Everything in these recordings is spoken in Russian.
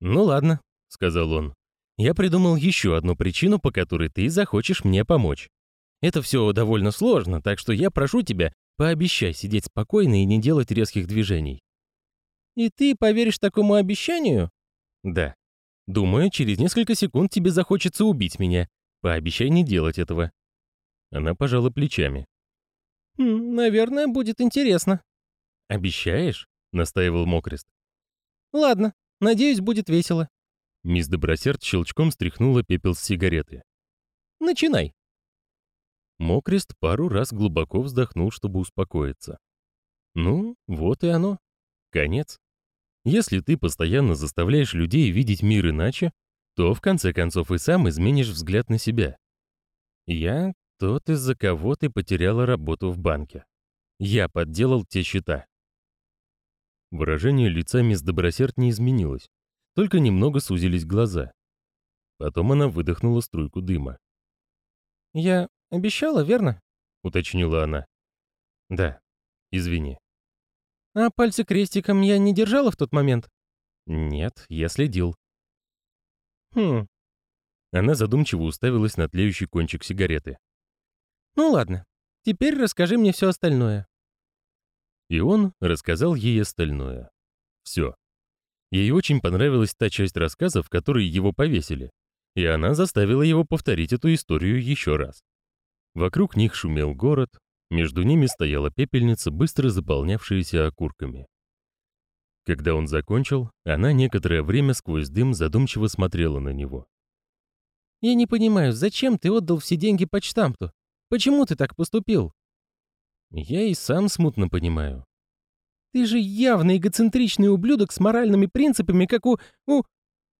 «Ну ладно», — сказал он. «Я придумал еще одну причину, по которой ты захочешь мне помочь. Это все довольно сложно, так что я прошу тебя, пообещай сидеть спокойно и не делать резких движений». «И ты поверишь такому обещанию?» «Да. Думаю, через несколько секунд тебе захочется убить меня. Пообещай не делать этого». Она пожала плечами. «Хм, «Наверное, будет интересно». «Обещаешь?» — настаивал Мокрест. «Ладно, надеюсь, будет весело». Мисс Добросерд щелчком стряхнула пепел с сигареты. «Начинай». Мокрест пару раз глубоко вздохнул, чтобы успокоиться. «Ну, вот и оно. Конец. Если ты постоянно заставляешь людей видеть мир иначе, то в конце концов и сам изменишь взгляд на себя. Я тот, из-за кого ты потеряла работу в банке. Я подделал те счета. Выражение лица мисс Добросерд не изменилось, только немного сузились глаза. Потом она выдохнула струйку дыма. «Я обещала, верно?» — уточнила она. «Да, извини». «А пальцы крестиком я не держала в тот момент?» «Нет, я следил». «Хм». Она задумчиво уставилась на тлеющий кончик сигареты. «Ну ладно, теперь расскажи мне все остальное». И он рассказал ей остальное. Все. Ей очень понравилась та часть рассказа, в которой его повесили, и она заставила его повторить эту историю еще раз. Вокруг них шумел город, между ними стояла пепельница, быстро заполнявшаяся окурками. Когда он закончил, она некоторое время сквозь дым задумчиво смотрела на него. «Я не понимаю, зачем ты отдал все деньги почтамту? Почему ты так поступил?» Я и сам смутно понимаю. Ты же явный эгоцентричный ублюдок с моральными принципами, как у... у...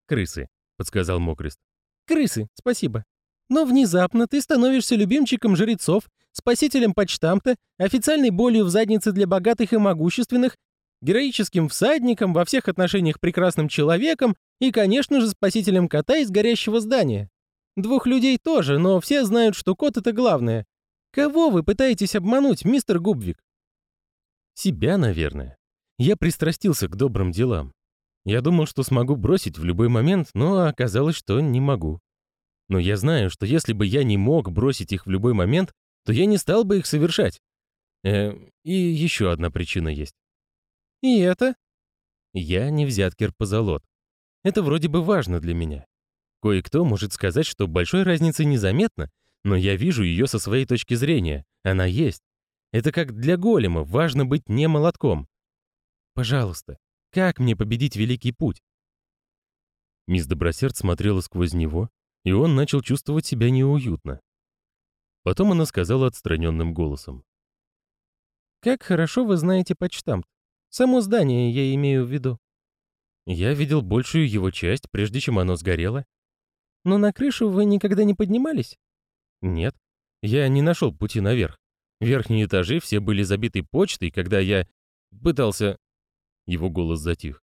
Крысы, подсказал Мокрест. Крысы, спасибо. Но внезапно ты становишься любимчиком жрецов, спасителем почтамта, официальной болью в заднице для богатых и могущественных, героическим всадником, во всех отношениях прекрасным человеком и, конечно же, спасителем кота из горящего здания. Двух людей тоже, но все знают, что кот — это главное. Кого вы пытаетесь обмануть, мистер Губвик? Себя, наверное. Я пристрастился к добрым делам. Я думал, что смогу бросить в любой момент, но оказалось, что не могу. Но я знаю, что если бы я не мог бросить их в любой момент, то я не стал бы их совершать. Э, и еще одна причина есть. И это? Я не взяткер позолот. Это вроде бы важно для меня. Кое-кто может сказать, что большой разницы незаметно, но я вижу ее со своей точки зрения. Она есть. Это как для голема, важно быть не молотком. Пожалуйста, как мне победить Великий Путь? Мисс Добросерд смотрела сквозь него, и он начал чувствовать себя неуютно. Потом она сказала отстраненным голосом. «Как хорошо вы знаете почтамт. Само здание я имею в виду». Я видел большую его часть, прежде чем оно сгорело. Но на крышу вы никогда не поднимались? Нет, я не нашел пути наверх. Верхние этажи все были забиты почтой, когда я пытался... Его голос затих.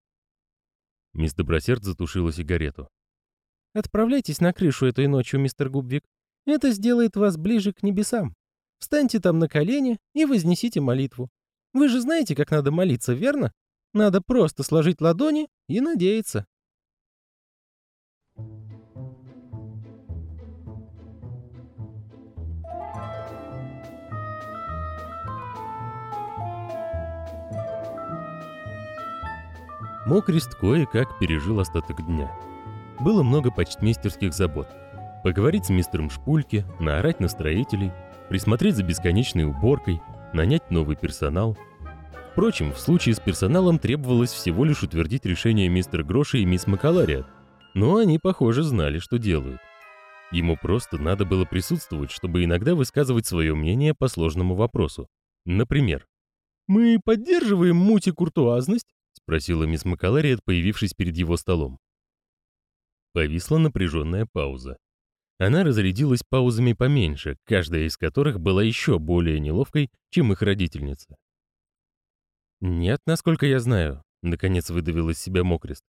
Мисс Добросерд затушила сигарету. «Отправляйтесь на крышу этой ночью, мистер Губвик. Это сделает вас ближе к небесам. Встаньте там на колени и вознесите молитву. Вы же знаете, как надо молиться, верно? Надо просто сложить ладони и надеяться». Мокрест кое-как пережил остаток дня. Было много почтмейстерских забот. Поговорить с мистером Шпульке, наорать на строителей, присмотреть за бесконечной уборкой, нанять новый персонал. Впрочем, в случае с персоналом требовалось всего лишь утвердить решение мистера Гроша и мисс Макалариат, но они, похоже, знали, что делают. Ему просто надо было присутствовать, чтобы иногда высказывать свое мнение по сложному вопросу. Например, «Мы поддерживаем мультикуртуазность, — спросила мисс Макалариет, появившись перед его столом. Повисла напряженная пауза. Она разрядилась паузами поменьше, каждая из которых была еще более неловкой, чем их родительница. «Нет, насколько я знаю», — наконец выдавил из себя Мокрест.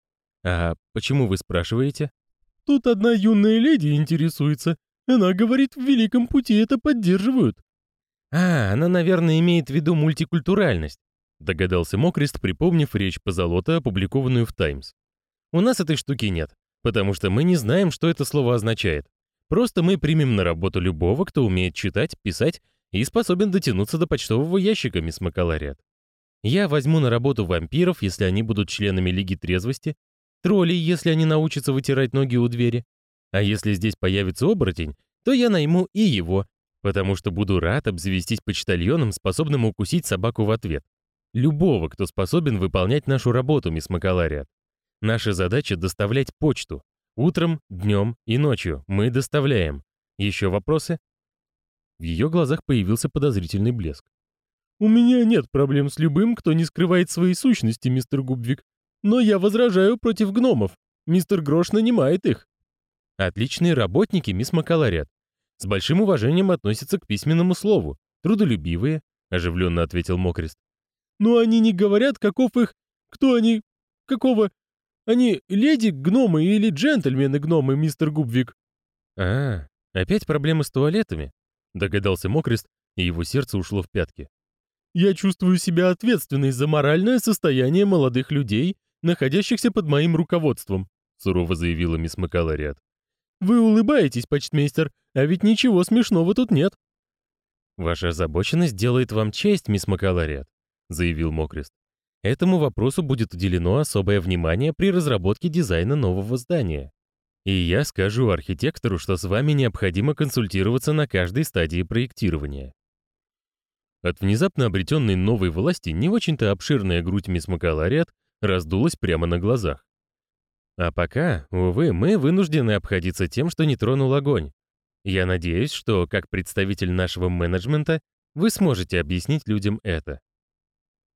«А почему вы спрашиваете?» «Тут одна юная леди интересуется. Она говорит, в Великом Пути это поддерживают». «А, она, наверное, имеет в виду мультикультуральность. Догадался Мокрест, припомнив речь Позолота, опубликованную в «Таймс». У нас этой штуки нет, потому что мы не знаем, что это слово означает. Просто мы примем на работу любого, кто умеет читать, писать и способен дотянуться до почтового ящика, мисс Макаларет. Я возьму на работу вампиров, если они будут членами Лиги Трезвости, троллей, если они научатся вытирать ноги у двери. А если здесь появится оборотень, то я найму и его, потому что буду рад обзавестись почтальоном, способным укусить собаку в ответ. Любого, кто способен выполнять нашу работу, мисс Макалариат. Наша задача — доставлять почту. Утром, днем и ночью мы доставляем. Еще вопросы? В ее глазах появился подозрительный блеск. «У меня нет проблем с любым, кто не скрывает свои сущности, мистер Губвик. Но я возражаю против гномов. Мистер Грош нанимает их». «Отличные работники, мисс Макаларет. С большим уважением относятся к письменному слову. Трудолюбивые», — оживленно ответил Мокрест. «Но они не говорят, каков их... Кто они... Какого... Они леди-гномы или джентльмены-гномы, мистер Губвик?» «А, опять проблемы с туалетами?» Догадался Мокрест, и его сердце ушло в пятки. «Я чувствую себя ответственной за моральное состояние молодых людей, находящихся под моим руководством», сурово заявила мисс Макалариат. «Вы улыбаетесь, почтмейстер, а ведь ничего смешного тут нет». «Ваша озабоченность делает вам честь, мисс Макалариат», заявил Мокрест. «Этому вопросу будет уделено особое внимание при разработке дизайна нового здания. И я скажу архитектору, что с вами необходимо консультироваться на каждой стадии проектирования. От внезапно обретенной новой власти не очень-то обширная грудь мисс Макалариат раздулась прямо на глазах. А пока, увы, мы вынуждены обходиться тем, что не тронул огонь. Я надеюсь, что, как представитель нашего менеджмента, вы сможете объяснить людям это.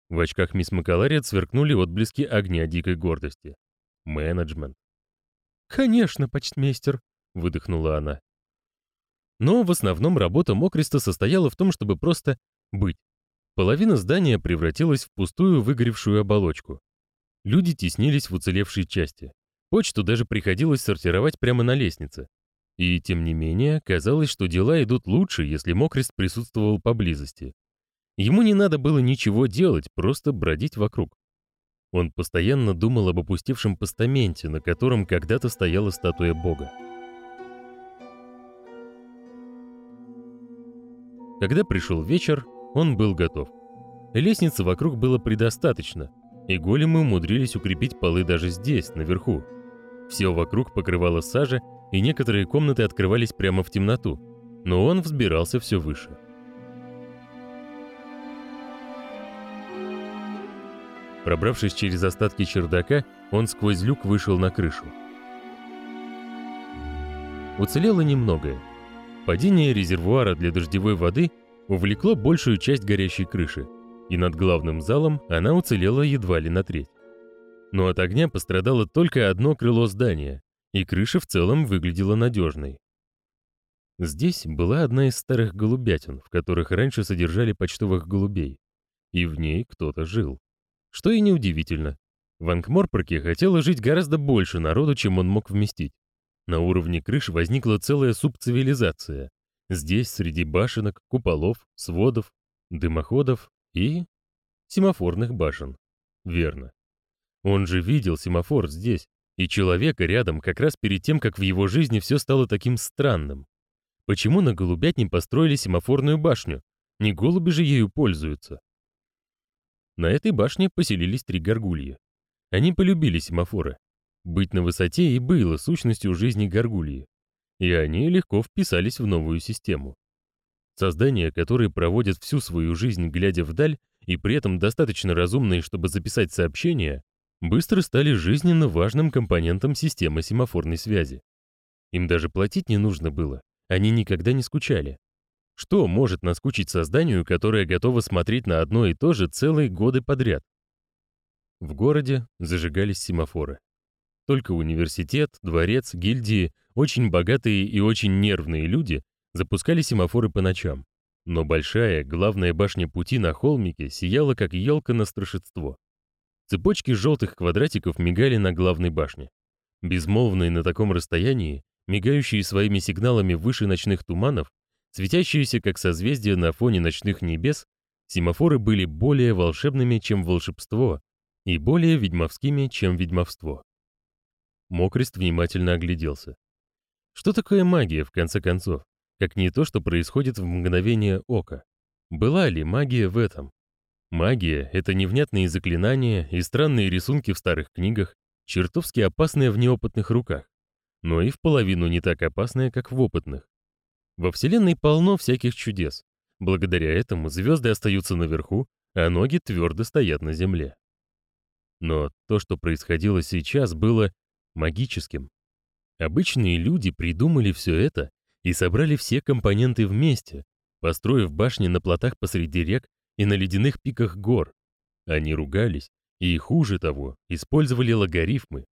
В очках мисс Макалариат сверкнули отблески огня дикой гордости. Менеджмент. «Конечно, почтмейстер», — выдохнула она. Но в основном работа Мокриста состояла в том, чтобы просто быть. Половина здания превратилась в пустую выгоревшую оболочку. Люди теснились в уцелевшей части. Почту даже приходилось сортировать прямо на лестнице. И тем не менее, казалось, что дела идут лучше, если Мокрист присутствовал поблизости. Ему не надо было ничего делать, просто бродить вокруг. Он постоянно думал об опустевшем постаменте, на котором когда-то стояла статуя Бога. Когда пришел вечер, он был готов. Лестницы вокруг было предостаточно, и големы умудрились укрепить полы даже здесь, наверху. Все вокруг покрывало сажа, и некоторые комнаты открывались прямо в темноту, но он взбирался все выше. Пробравшись через остатки чердака, он сквозь люк вышел на крышу. Уцелело немногое. Падение резервуара для дождевой воды увлекло большую часть горящей крыши, и над главным залом она уцелела едва ли на треть. Но от огня пострадало только одно крыло здания, и крыша в целом выглядела надежной. Здесь была одна из старых голубятин, в которых раньше содержали почтовых голубей, и в ней кто-то жил. Что и неудивительно. В Ангморпорке хотело жить гораздо больше народу, чем он мог вместить. На уровне крыш возникла целая субцивилизация. Здесь среди башенок, куполов, сводов, дымоходов и семафорных башен. Верно. Он же видел семафор здесь, и человека рядом как раз перед тем, как в его жизни все стало таким странным. Почему на голубятне построили семафорную башню? Не голуби же ею пользуются. На этой башне поселились три горгульи. Они полюбили семафоры. Быть на высоте и было сущностью жизни горгульи. И они легко вписались в новую систему. Создания, которые проводят всю свою жизнь, глядя вдаль, и при этом достаточно разумные, чтобы записать сообщения, быстро стали жизненно важным компонентом системы семафорной связи. Им даже платить не нужно было, они никогда не скучали. Что может наскучить созданию, которое готово смотреть на одно и то же целые годы подряд? В городе зажигались семафоры. Только университет, дворец, гильдии, очень богатые и очень нервные люди запускали семафоры по ночам. Но большая, главная башня пути на холмике сияла, как елка на страшество. Цепочки желтых квадратиков мигали на главной башне. Безмолвные на таком расстоянии, мигающие своими сигналами выше ночных туманов, Светящиеся как созвездия на фоне ночных небес, семафоры были более волшебными, чем волшебство, и более ведьмовскими, чем ведьмовство. Мокрест внимательно огляделся. Что такое магия, в конце концов? Как не то, что происходит в мгновение ока. Была ли магия в этом? Магия — это невнятные заклинания и странные рисунки в старых книгах, чертовски опасные в неопытных руках, но и в половину не так опасные, как в опытных. Во Вселенной полно всяких чудес. Благодаря этому звезды остаются наверху, а ноги твердо стоят на земле. Но то, что происходило сейчас, было магическим. Обычные люди придумали все это и собрали все компоненты вместе, построив башни на плотах посреди рек и на ледяных пиках гор. Они ругались и, хуже того, использовали логарифмы.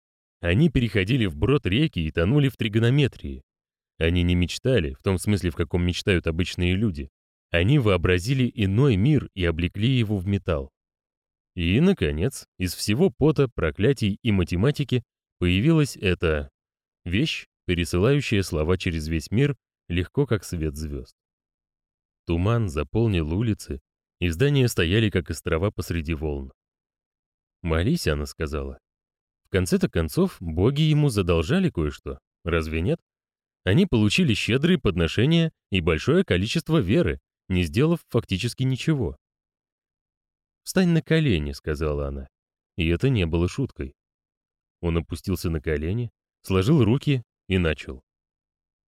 Они переходили в брод реки и тонули в тригонометрии. Они не мечтали, в том смысле, в каком мечтают обычные люди. Они вообразили иной мир и облекли его в металл. И, наконец, из всего пота, проклятий и математики появилась эта вещь, пересылающая слова через весь мир, легко как свет звезд. Туман заполнил улицы, и здания стояли как острова посреди волн. «Молись», — она сказала. В конце-то концов, боги ему задолжали кое-что, разве нет? Они получили щедрые подношения и большое количество веры, не сделав фактически ничего. «Встань на колени», — сказала она. И это не было шуткой. Он опустился на колени, сложил руки и начал.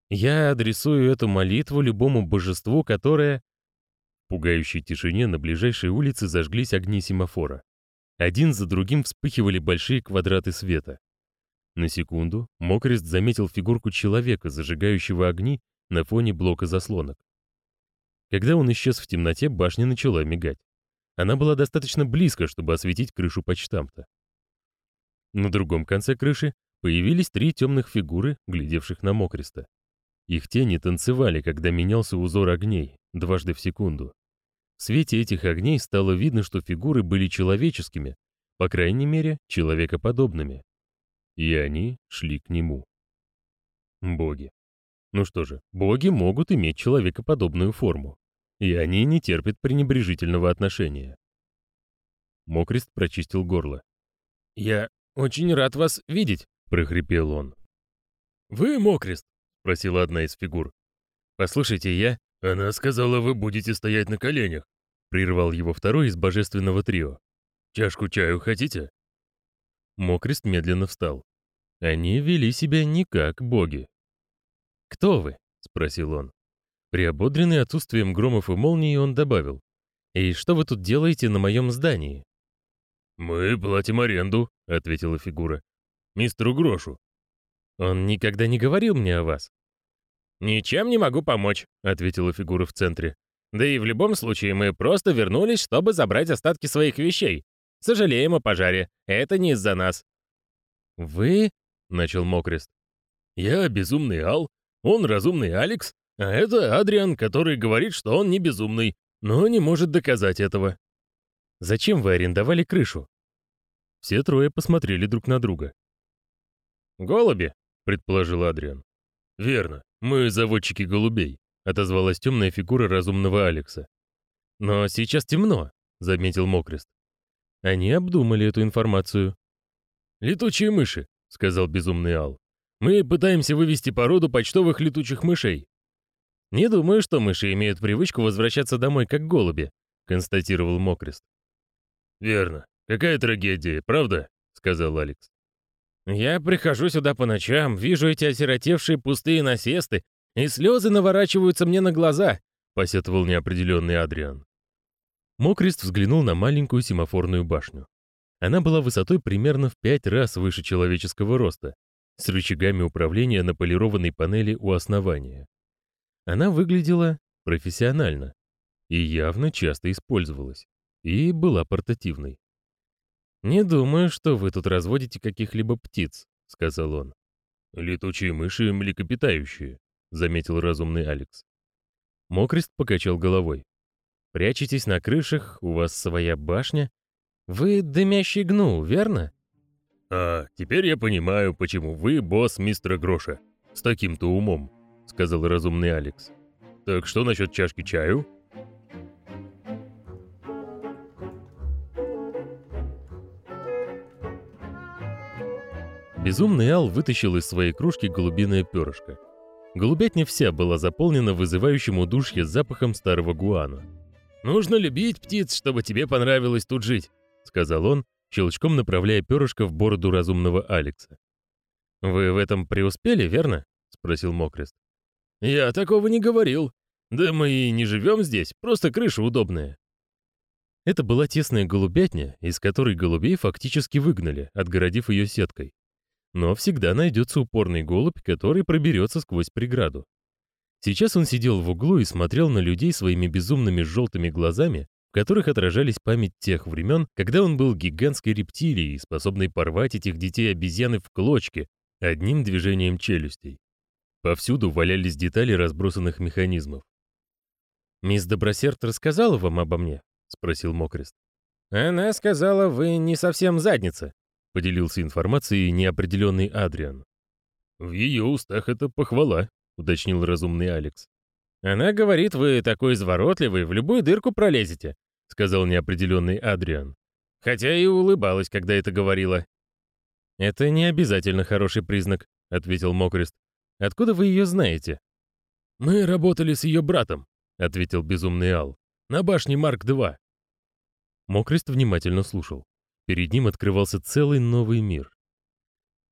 «Я адресую эту молитву любому божеству, которое...» В пугающей тишине на ближайшей улице зажглись огни семафора. Один за другим вспыхивали большие квадраты света. На секунду Мокрест заметил фигурку человека, зажигающего огни на фоне блока заслонок. Когда он исчез в темноте, башня начала мигать. Она была достаточно близко, чтобы осветить крышу почтамта. На другом конце крыши появились три темных фигуры, глядевших на Мокреста. Их тени танцевали, когда менялся узор огней, дважды в секунду. В свете этих огней стало видно, что фигуры были человеческими, по крайней мере, человекоподобными. И они шли к нему. Боги. Ну что же, боги могут иметь человекоподобную форму, и они не терпят пренебрежительного отношения. Мокрест прочистил горло. «Я очень рад вас видеть», — прохрипел он. «Вы Мокрест?» — спросила одна из фигур. «Послушайте, я...» «Она сказала, вы будете стоять на коленях», — прервал его второй из божественного трио. «Чашку чаю хотите?» Мокрест медленно встал. Они вели себя не как боги. «Кто вы?» — спросил он. Приободренный отсутствием громов и молний, он добавил. «И что вы тут делаете на моем здании?» «Мы платим аренду», — ответила фигура. «Мистеру Грошу». «Он никогда не говорил мне о вас». «Ничем не могу помочь», — ответила фигура в центре. «Да и в любом случае мы просто вернулись, чтобы забрать остатки своих вещей. Сожалеем о пожаре. Это не из-за нас». «Вы?» — начал Мокрест. «Я безумный Ал, он разумный Алекс, а это Адриан, который говорит, что он не безумный, но не может доказать этого. Зачем вы арендовали крышу? Все трое посмотрели друг на друга. «Голуби», — предположил Адриан. «Верно, мы заводчики голубей», — отозвалась темная фигура разумного Алекса. «Но сейчас темно», — заметил Мокрест. Они обдумали эту информацию. «Летучие мыши», — сказал безумный Ал. Мы пытаемся вывести породу почтовых летучих мышей. Не думаю, что мыши имеют привычку возвращаться домой как голуби, констатировал Мокрест. Верно. Какая трагедия, правда? сказал Алекс. Я прихожу сюда по ночам, вижу эти осиротевшие пустые насесты, и слезы наворачиваются мне на глаза, посетовал неопределенный Адриан. Мокрест взглянул на маленькую семафорную башню. Она была высотой примерно в пять раз выше человеческого роста, с рычагами управления на полированной панели у основания. Она выглядела профессионально и явно часто использовалась, и была портативной. «Не думаю, что вы тут разводите каких-либо птиц», — сказал он. «Летучие мыши млекопитающие», — заметил разумный Алекс. Мокрест покачал головой. «Прячетесь на крышах, у вас своя башня. Вы дымящий гну, верно?» «А, теперь я понимаю, почему вы босс мистера Гроша. С таким-то умом», — сказал разумный Алекс. «Так что насчет чашки чаю?» Безумный Ал вытащил из своей кружки голубиное перышко. Голубятня вся была заполнена вызывающим удушье запахом старого гуана. «Нужно любить птиц, чтобы тебе понравилось тут жить», — сказал он, щелчком направляя перышко в бороду разумного Алекса. «Вы в этом преуспели, верно?» — спросил Мокрест. «Я такого не говорил. Да мы и не живем здесь, просто крыша удобная». Это была тесная голубятня, из которой голубей фактически выгнали, отгородив ее сеткой. Но всегда найдется упорный голубь, который проберется сквозь преграду. Сейчас он сидел в углу и смотрел на людей своими безумными желтыми глазами, в которых отражались память тех времен, когда он был гигантской рептилией, способной порвать этих детей-обезьяны в клочки одним движением челюстей. Повсюду валялись детали разбросанных механизмов. «Мисс Добросерд рассказала вам обо мне?» — спросил Мокрест. «Она сказала, вы не совсем задница», поделился информацией неопределенный Адриан. «В ее устах это похвала», — уточнил разумный Алекс. «Она говорит, вы такой изворотливый, в любую дырку пролезете», — сказал неопределенный Адриан. Хотя и улыбалась, когда это говорила. «Это не обязательно хороший признак», — ответил Мокрест. «Откуда вы ее знаете?» «Мы работали с ее братом», — ответил безумный Ал. «На башне Марк-2». Мокрест внимательно слушал. Перед ним открывался целый новый мир.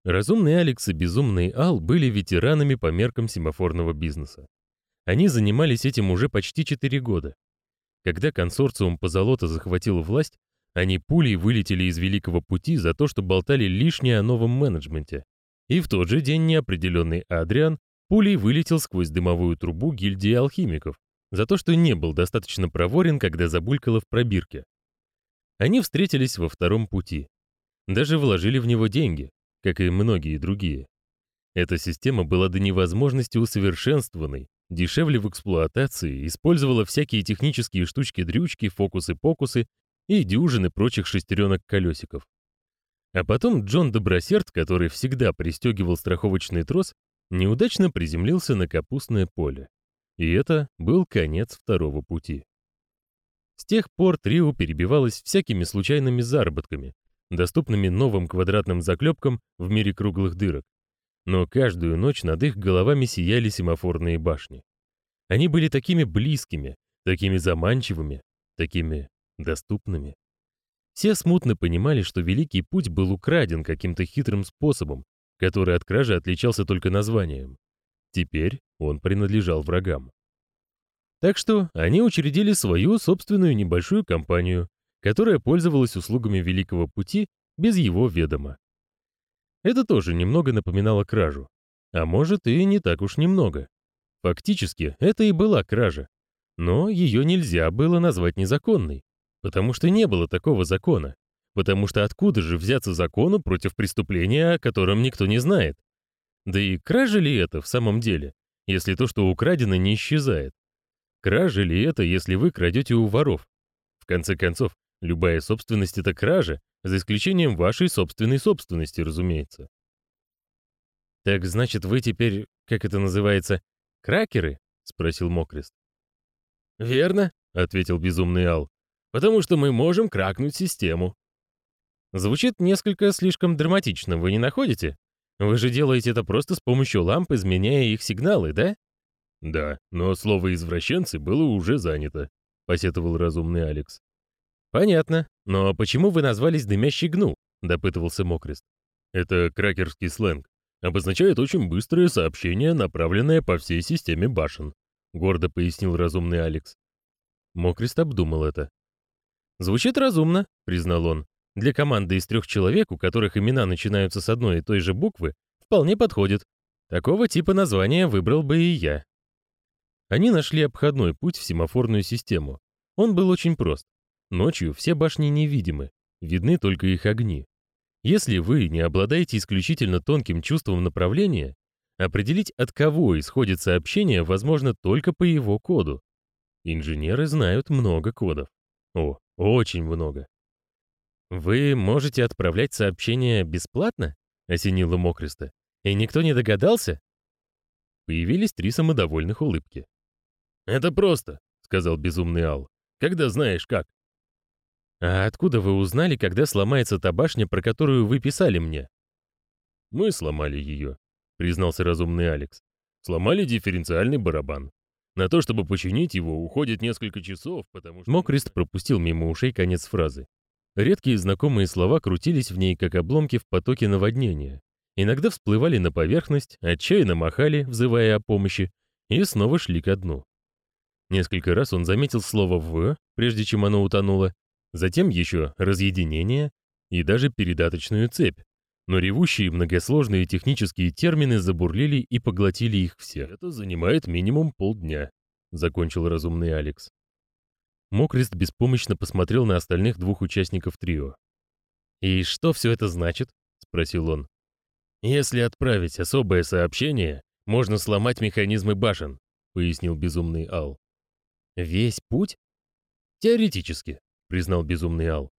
Разумный Алекс и безумный Ал были ветеранами по меркам семафорного бизнеса. Они занимались этим уже почти 4 года. Когда консорциум Позолота захватил власть, они пулей вылетели из Великого Пути за то, что болтали лишнее о новом менеджменте. И в тот же день неопределенный Адриан пулей вылетел сквозь дымовую трубу гильдии алхимиков за то, что не был достаточно проворен, когда забулькало в пробирке. Они встретились во втором пути. Даже вложили в него деньги, как и многие другие. Эта система была до невозможности усовершенствованной, дешевле в эксплуатации, использовала всякие технические штучки-дрючки, фокусы-покусы и дюжины прочих шестеренок-колесиков. А потом Джон Добросерд, который всегда пристегивал страховочный трос, неудачно приземлился на капустное поле. И это был конец второго пути. С тех пор трио перебивалось всякими случайными заработками, доступными новым квадратным заклепкам в мире круглых дырок. Но каждую ночь над их головами сияли семафорные башни. Они были такими близкими, такими заманчивыми, такими доступными. Все смутно понимали, что Великий Путь был украден каким-то хитрым способом, который от кражи отличался только названием. Теперь он принадлежал врагам. Так что они учредили свою собственную небольшую компанию, которая пользовалась услугами Великого Пути без его ведома. Это тоже немного напоминало кражу. А может и не так уж немного. Фактически, это и была кража. Но ее нельзя было назвать незаконной, потому что не было такого закона. Потому что откуда же взяться закону против преступления, о котором никто не знает? Да и кража ли это в самом деле, если то, что украдено, не исчезает? Кража ли это, если вы крадете у воров? В конце концов, любая собственность — это кража, за исключением вашей собственной собственности, разумеется. «Так значит, вы теперь, как это называется, кракеры?» — спросил Мокрест. «Верно», — ответил безумный Ал, «потому что мы можем кракнуть систему». Звучит несколько слишком драматично, вы не находите? Вы же делаете это просто с помощью ламп, изменяя их сигналы, да? «Да, но слово «извращенцы» было уже занято», — посетовал разумный Алекс. «Понятно. Но почему вы назвались «дымящий гну»?» — допытывался Мокрест. «Это кракерский сленг. Обозначает очень быстрое сообщение, направленное по всей системе башен», — гордо пояснил разумный Алекс. Мокрест обдумал это. «Звучит разумно», — признал он. «Для команды из трех человек, у которых имена начинаются с одной и той же буквы, вполне подходит. Такого типа названия выбрал бы и я». Они нашли обходной путь в семафорную систему. Он был очень прост. Ночью все башни невидимы, видны только их огни. Если вы не обладаете исключительно тонким чувством направления, определить, от кого исходит сообщение, возможно только по его коду. Инженеры знают много кодов. О, очень много. «Вы можете отправлять сообщения бесплатно?» — осенило Мокриста. «И никто не догадался?» Появились три самодовольных улыбки. «Это просто», — сказал безумный Ал, — «когда знаешь как». «А откуда вы узнали, когда сломается та башня, про которую вы писали мне?» Мы сломали ее, признался разумный Алекс. Сломали дифференциальный барабан. На то, чтобы починить его, уходит несколько часов, потому что... Мокрист пропустил мимо ушей конец фразы. Редкие знакомые слова крутились в ней, как обломки в потоке наводнения. Иногда всплывали на поверхность, отчаянно махали, взывая о помощи, и снова шли ко дну. Несколько раз он заметил слово «в», прежде чем оно утонуло, затем еще разъединение и даже передаточную цепь. Но ревущие многосложные технические термины забурлили и поглотили их все. «Это занимает минимум полдня», — закончил разумный Алекс. Мокрест беспомощно посмотрел на остальных двух участников трио. «И что все это значит?» — спросил он. «Если отправить особое сообщение, можно сломать механизмы башен», — пояснил безумный Ал. «Весь путь?» «Теоретически», — признал безумный Ал.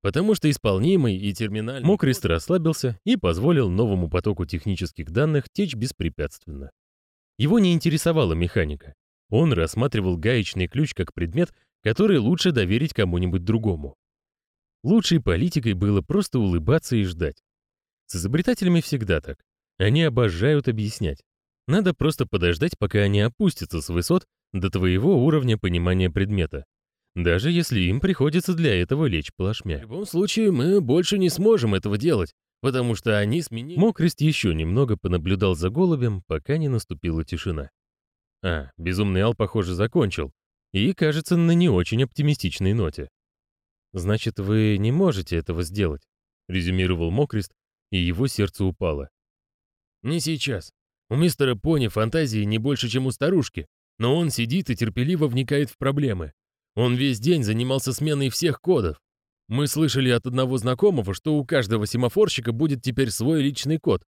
«Потому что исполнимый и терминальный...» Мокрист расслабился и позволил новому потоку технических данных течь беспрепятственно. Его не интересовала механика. Он рассматривал гаечный ключ как предмет, который лучше доверить кому-нибудь другому. Лучшей политикой было просто улыбаться и ждать. С изобретателями всегда так. Они обожают объяснять. Надо просто подождать, пока они опустятся с высот до твоего уровня понимания предмета, даже если им приходится для этого лечь плашмя. В любом случае, мы больше не сможем этого делать, потому что они сменили... Мокрест еще немного понаблюдал за голубем, пока не наступила тишина. А, безумный Ал, похоже, закончил. И, кажется, на не очень оптимистичной ноте. «Значит, вы не можете этого сделать», — резюмировал Мокрест, и его сердце упало. «Не сейчас. У мистера Пони фантазии не больше, чем у старушки, но он сидит и терпеливо вникает в проблемы. Он весь день занимался сменой всех кодов. Мы слышали от одного знакомого, что у каждого семафорщика будет теперь свой личный код.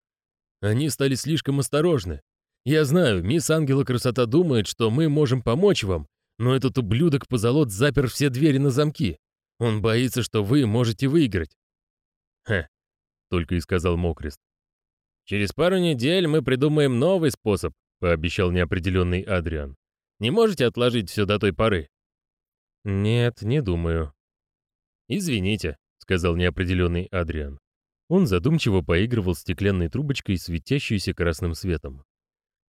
Они стали слишком осторожны. Я знаю, мисс Ангела Красота думает, что мы можем помочь вам, но этот ублюдок позолот запер все двери на замки. Он боится, что вы можете выиграть. Ха, только и сказал Мокрест. Через пару недель мы придумаем новый способ, пообещал неопределенный Адриан. Не можете отложить все до той поры? Нет, не думаю. Извините, сказал неопределенный Адриан. Он задумчиво поигрывал стеклянной трубочкой, светящейся красным светом.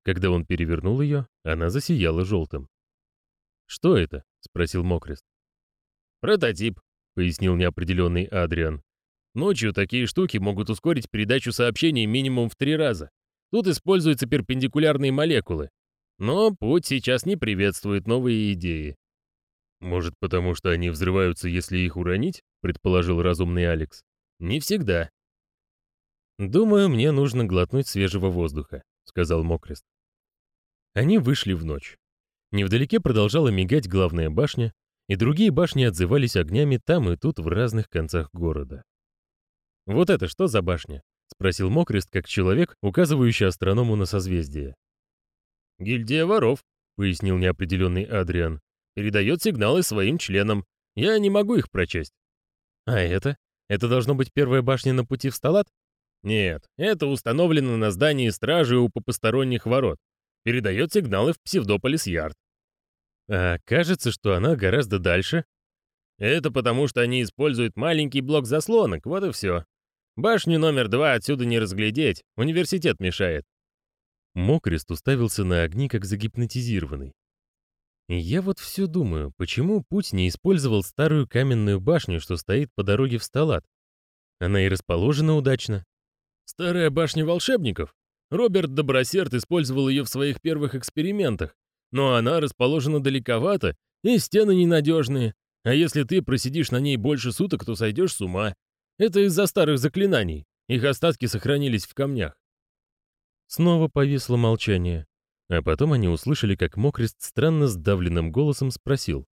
Когда он перевернул ее, она засияла желтым. «Что это?» — спросил Мокрест. «Прототип», — пояснил неопределенный Адриан. «Ночью такие штуки могут ускорить передачу сообщений минимум в три раза. Тут используются перпендикулярные молекулы. Но путь сейчас не приветствует новые идеи». «Может, потому что они взрываются, если их уронить?» — предположил разумный Алекс. «Не всегда». «Думаю, мне нужно глотнуть свежего воздуха», — сказал Мокрест. Они вышли в ночь. Невдалеке продолжала мигать главная башня, и другие башни отзывались огнями там и тут в разных концах города. «Вот это что за башня?» — спросил Мокрест, как человек, указывающий астроному на созвездие. «Гильдия воров», — пояснил неопределенный Адриан, «передает сигналы своим членам. Я не могу их прочесть». «А это? Это должно быть первая башня на пути в Сталат?» «Нет, это установлено на здании стражи у попосторонних ворот. Передает сигналы в Псевдополис-Ярд. А кажется, что она гораздо дальше. Это потому, что они используют маленький блок заслонок, вот и все. Башню номер два отсюда не разглядеть, университет мешает. Мокрест уставился на огни, как загипнотизированный. Я вот все думаю, почему Путь не использовал старую каменную башню, что стоит по дороге в Сталат? Она и расположена удачно. Старая башня волшебников? Роберт Добросерд использовал ее в своих первых экспериментах, но она расположена далековато, и стены ненадежные. А если ты просидишь на ней больше суток, то сойдешь с ума. Это из-за старых заклинаний. Их остатки сохранились в камнях. Снова повисло молчание. А потом они услышали, как Мокрест странно сдавленным голосом спросил.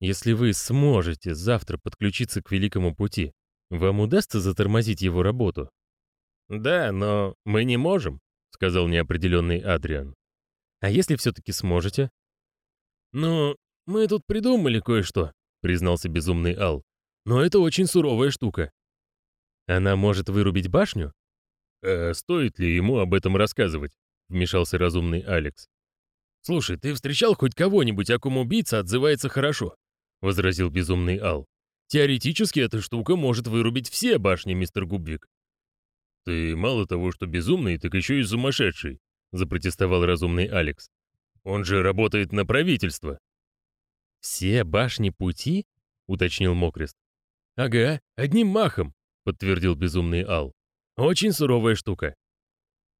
«Если вы сможете завтра подключиться к Великому Пути, вам удастся затормозить его работу?» «Да, но мы не можем», — сказал неопределенный Адриан. А если все-таки сможете?» «Ну, мы тут придумали кое-что», — признался безумный Ал. «Но это очень суровая штука». «Она может вырубить башню?» «А стоит ли ему об этом рассказывать?» — вмешался разумный Алекс. «Слушай, ты встречал хоть кого-нибудь, о ком убийца отзывается хорошо?» — возразил безумный Ал. «Теоретически эта штука может вырубить все башни, мистер Губвик». «Ты мало того, что безумный, так еще и сумасшедший», — запротестовал разумный Алекс. «Он же работает на правительство». «Все башни пути?» — уточнил Мокрест. «Ага, одним махом», — подтвердил безумный Ал. «Очень суровая штука».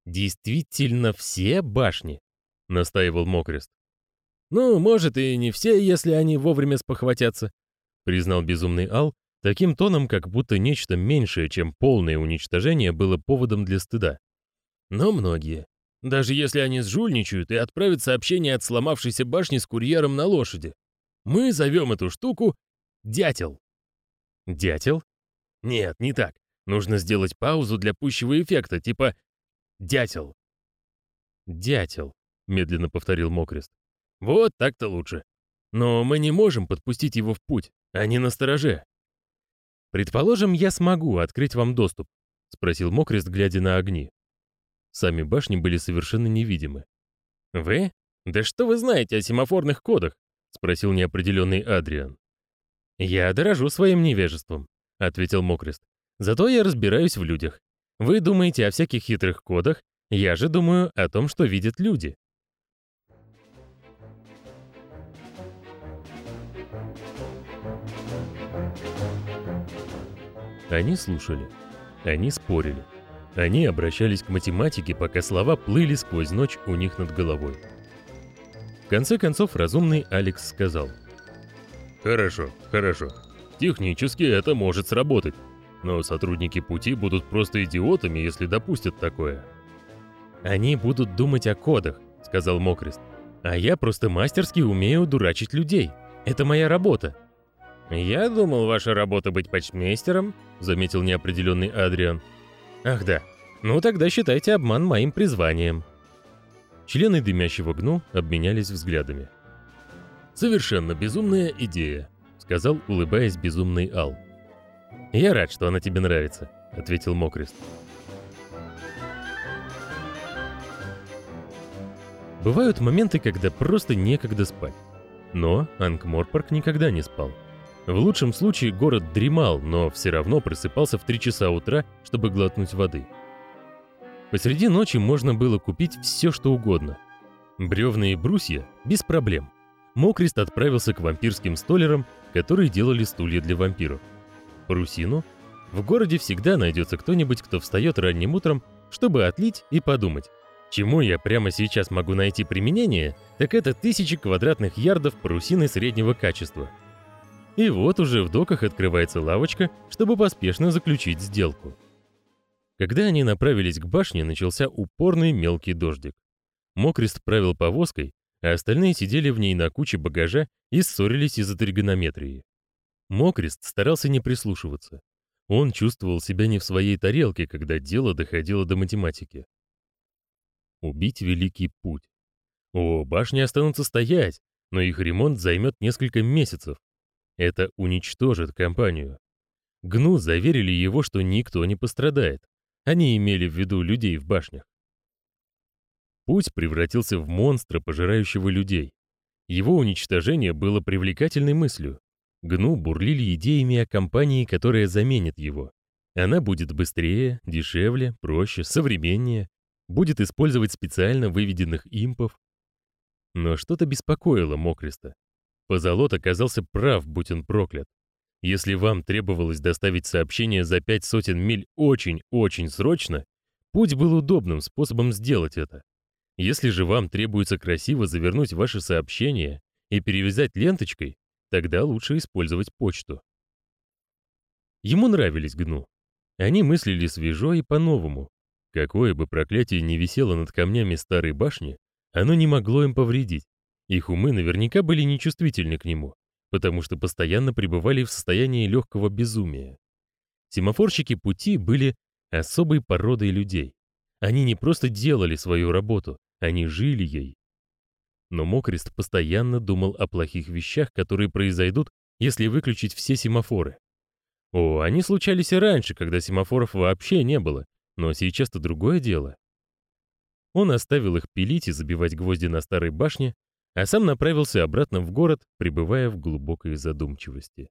«Действительно все башни?» — настаивал Мокрест. «Ну, может, и не все, если они вовремя спохватятся», — признал безумный Ал, таким тоном, как будто нечто меньшее, чем полное уничтожение, было поводом для стыда. «Но многие. Даже если они сжульничают и отправят сообщение от сломавшейся башни с курьером на лошади. Мы зовем эту штуку «дятел». «Дятел?» Нет, не так. Нужно сделать паузу для пущего эффекта, типа «дятел». «Дятел», — медленно повторил Мокрест. «Вот так-то лучше. Но мы не можем подпустить его в путь, они на стороже. «Предположим, я смогу открыть вам доступ», — спросил Мокрест, глядя на огни. Сами башни были совершенно невидимы. «Вы? Да что вы знаете о семафорных кодах?» — спросил неопределенный Адриан. «Я дорожу своим невежеством», — ответил Мокрест. «Зато я разбираюсь в людях. Вы думаете о всяких хитрых кодах, я же думаю о том, что видят люди. Они слушали. Они спорили. Они обращались к математике, пока слова плыли сквозь ночь у них над головой. В конце концов, разумный Алекс сказал. «Хорошо, хорошо. Технически это может сработать. Но сотрудники пути будут просто идиотами, если допустят такое». «Они будут думать о кодах», — сказал Мокрест. «А я просто мастерски умею дурачить людей. Это моя работа. «Я думал, ваша работа быть почтмейстером», — заметил неопределенный Адриан. «Ах да, ну тогда считайте обман моим призванием». Члены дымящего гну обменялись взглядами. «Совершенно безумная идея», — сказал, улыбаясь безумный Ал. «Я рад, что она тебе нравится», — ответил Мокрест. Бывают моменты, когда просто некогда спать. Но Анкморпорк никогда не спал. В лучшем случае город дремал, но все равно просыпался в 3 часа утра, чтобы глотнуть воды. Посреди ночи можно было купить все, что угодно. Бревна и брусья – без проблем. Мокрест отправился к вампирским столерам, которые делали стулья для вампиров. Парусину? В городе всегда найдется кто-нибудь, кто встает ранним утром, чтобы отлить и подумать. Чему я прямо сейчас могу найти применение, так это тысячи квадратных ярдов парусины среднего качества – и вот уже в доках открывается лавочка, чтобы поспешно заключить сделку. Когда они направились к башне, начался упорный мелкий дождик. Мокрест правил повозкой, а остальные сидели в ней на куче багажа и ссорились из-за тригонометрии. Мокрест старался не прислушиваться. Он чувствовал себя не в своей тарелке, когда дело доходило до математики. Убить великий путь. О, башни останутся стоять, но их ремонт займет несколько месяцев, это уничтожит компанию. Гну заверили его, что никто не пострадает. Они имели в виду людей в башнях. Путь превратился в монстра, пожирающего людей. Его уничтожение было привлекательной мыслью. Гну бурлили идеями о компании, которая заменит его. Она будет быстрее, дешевле, проще, современнее, будет использовать специально выведенных импов. Но что-то беспокоило Мокриста. Позолот оказался прав, будь он проклят. Если вам требовалось доставить сообщение за пять сотен миль очень-очень срочно, путь был удобным способом сделать это. Если же вам требуется красиво завернуть ваше сообщение и перевязать ленточкой, тогда лучше использовать почту. Ему нравились гну. Они мыслили свежо и по-новому. Какое бы проклятие ни висело над камнями старой башни, оно не могло им повредить. Их умы наверняка были нечувствительны к нему, потому что постоянно пребывали в состоянии легкого безумия. Семафорщики пути были особой породой людей. Они не просто делали свою работу, они жили ей. Но Мокрест постоянно думал о плохих вещах, которые произойдут, если выключить все семафоры. О, они случались и раньше, когда семафоров вообще не было, но сейчас-то другое дело. Он оставил их пилить и забивать гвозди на старой башне, а сам направился обратно в город, пребывая в глубокой задумчивости.